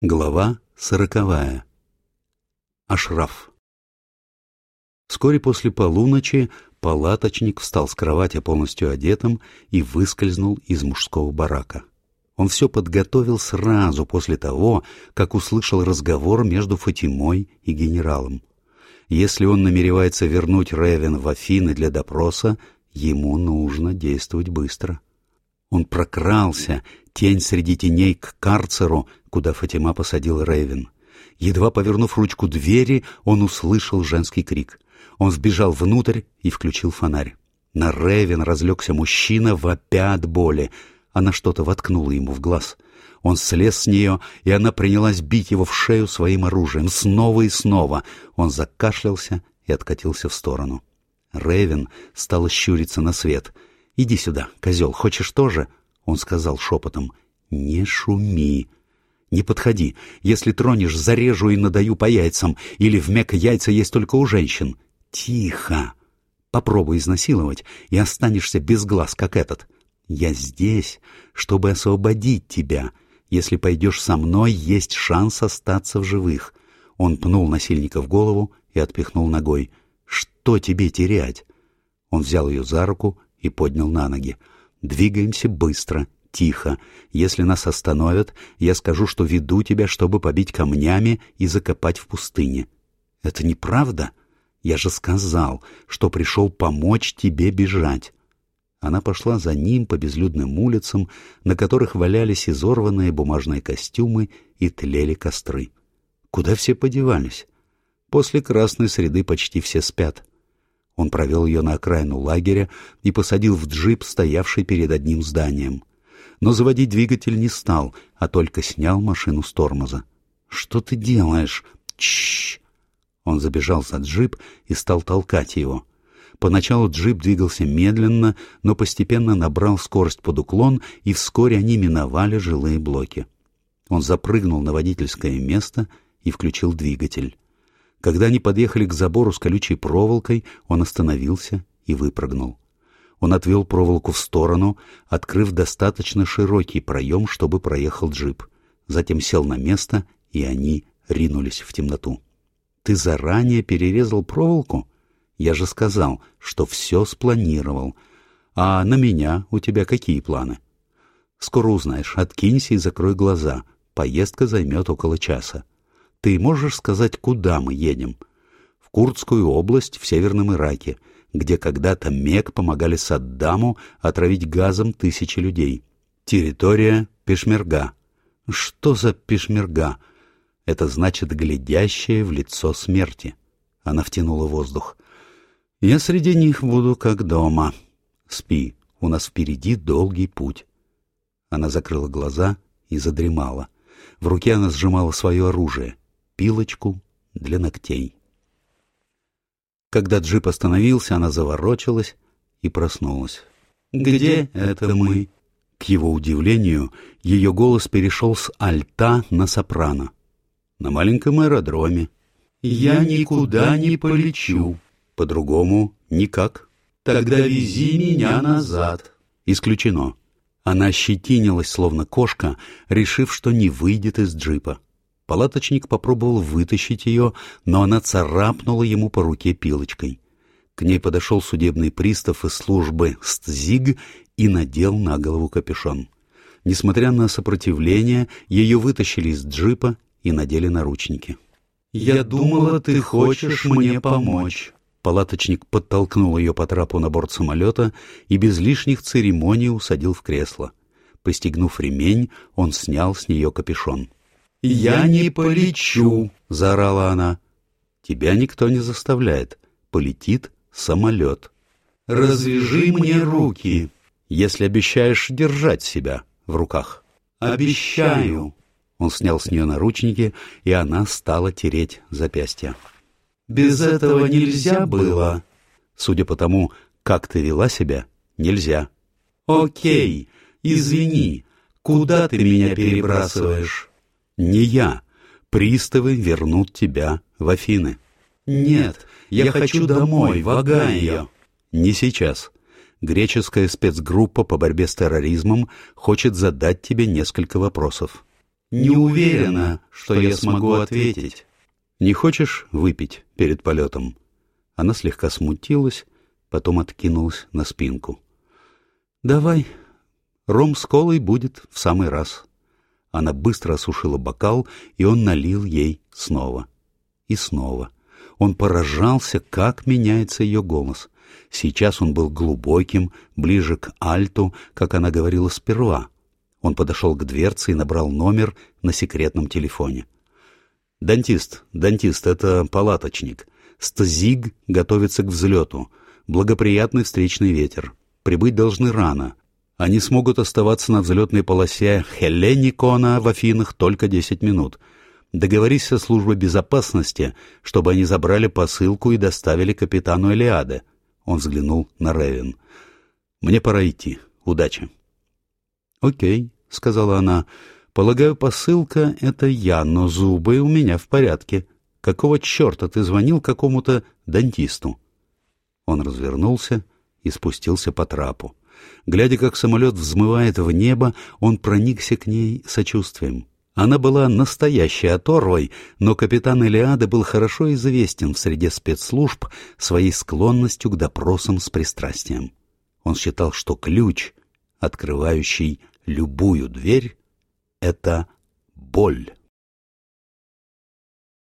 Глава сороковая. Ашраф. Вскоре после полуночи палаточник встал с кровати полностью одетым и выскользнул из мужского барака. Он все подготовил сразу после того, как услышал разговор между Фатимой и генералом. Если он намеревается вернуть Ревен в Афины для допроса, ему нужно действовать быстро. Он прокрался, тень среди теней, к карцеру, куда Фатима посадил Рейвен. Едва повернув ручку двери, он услышал женский крик. Он сбежал внутрь и включил фонарь. На Рейвен разлегся мужчина, вопя от боли. Она что-то воткнула ему в глаз. Он слез с нее, и она принялась бить его в шею своим оружием. Снова и снова. Он закашлялся и откатился в сторону. Рейвен стала щуриться на свет. «Иди сюда, козел, хочешь тоже?» Он сказал шепотом. «Не шуми». Не подходи. Если тронешь, зарежу и надаю по яйцам. Или в мека яйца есть только у женщин. Тихо. Попробуй изнасиловать, и останешься без глаз, как этот. Я здесь, чтобы освободить тебя. Если пойдешь со мной, есть шанс остаться в живых. Он пнул насильника в голову и отпихнул ногой. Что тебе терять? Он взял ее за руку и поднял на ноги. Двигаемся быстро тихо. Если нас остановят, я скажу, что веду тебя, чтобы побить камнями и закопать в пустыне. Это неправда? Я же сказал, что пришел помочь тебе бежать. Она пошла за ним по безлюдным улицам, на которых валялись изорванные бумажные костюмы и тлели костры. Куда все подевались? После красной среды почти все спят. Он провел ее на окраину лагеря и посадил в джип, стоявший перед одним зданием но заводить двигатель не стал, а только снял машину с тормоза. «Что ты делаешь?» «Чш!» Он забежал за джип и стал толкать его. Поначалу джип двигался медленно, но постепенно набрал скорость под уклон, и вскоре они миновали жилые блоки. Он запрыгнул на водительское место и включил двигатель. Когда они подъехали к забору с колючей проволокой, он остановился и выпрыгнул. Он отвел проволоку в сторону, открыв достаточно широкий проем, чтобы проехал джип. Затем сел на место, и они ринулись в темноту. «Ты заранее перерезал проволоку? Я же сказал, что все спланировал. А на меня у тебя какие планы?» «Скоро узнаешь. Откинься и закрой глаза. Поездка займет около часа. Ты можешь сказать, куда мы едем?» «В Курдскую область в Северном Ираке» где когда-то МЕК помогали Саддаму отравить газом тысячи людей. Территория Пешмерга. Что за Пешмерга? Это значит глядящее в лицо смерти. Она втянула воздух. Я среди них буду как дома. Спи, у нас впереди долгий путь. Она закрыла глаза и задремала. В руке она сжимала свое оружие — пилочку для ногтей. Когда джип остановился, она заворочилась и проснулась. «Где это мы?» К его удивлению, ее голос перешел с альта на сопрано. «На маленьком аэродроме». «Я никуда не полечу». «По-другому никак». «Тогда вези меня назад». «Исключено». Она ощетинилась, словно кошка, решив, что не выйдет из джипа. Палаточник попробовал вытащить ее, но она царапнула ему по руке пилочкой. К ней подошел судебный пристав из службы СТЗИГ и надел на голову капюшон. Несмотря на сопротивление, ее вытащили из джипа и надели наручники. «Я думала, ты хочешь мне помочь». Палаточник подтолкнул ее по трапу на борт самолета и без лишних церемоний усадил в кресло. Постегнув ремень, он снял с нее капюшон. «Я не полечу!» — заорала она. «Тебя никто не заставляет. Полетит самолет». «Развяжи мне руки!» «Если обещаешь держать себя в руках». «Обещаю!» Он снял с нее наручники, и она стала тереть запястья. «Без этого нельзя было?» «Судя по тому, как ты вела себя, нельзя». «Окей, извини, куда ты меня перебрасываешь?» Не я. Приставы вернут тебя в Афины. Нет, я хочу домой, в Огайо. Не сейчас. Греческая спецгруппа по борьбе с терроризмом хочет задать тебе несколько вопросов. Не уверена, что я смогу ответить. Не хочешь выпить перед полетом? Она слегка смутилась, потом откинулась на спинку. Давай, ром с колой будет в самый раз. Она быстро осушила бокал, и он налил ей снова. И снова. Он поражался, как меняется ее голос. Сейчас он был глубоким, ближе к альту, как она говорила сперва. Он подошел к дверце и набрал номер на секретном телефоне. «Дантист, дантист, это палаточник. Стзиг готовится к взлету. Благоприятный встречный ветер. Прибыть должны рано. Они смогут оставаться на взлетной полосе Хелленикона в Афинах только 10 минут. Договорись со службой безопасности, чтобы они забрали посылку и доставили капитану Элиаде. Он взглянул на Ревен. «Мне пора идти. Удачи». «Окей», — сказала она. «Полагаю, посылка — это я, но зубы у меня в порядке. Какого черта ты звонил какому-то дантисту?» Он развернулся и спустился по трапу. Глядя, как самолет взмывает в небо, он проникся к ней сочувствием. Она была настоящей оторвой, но капитан Элиада был хорошо известен в среде спецслужб своей склонностью к допросам с пристрастием. Он считал, что ключ, открывающий любую дверь, — это боль.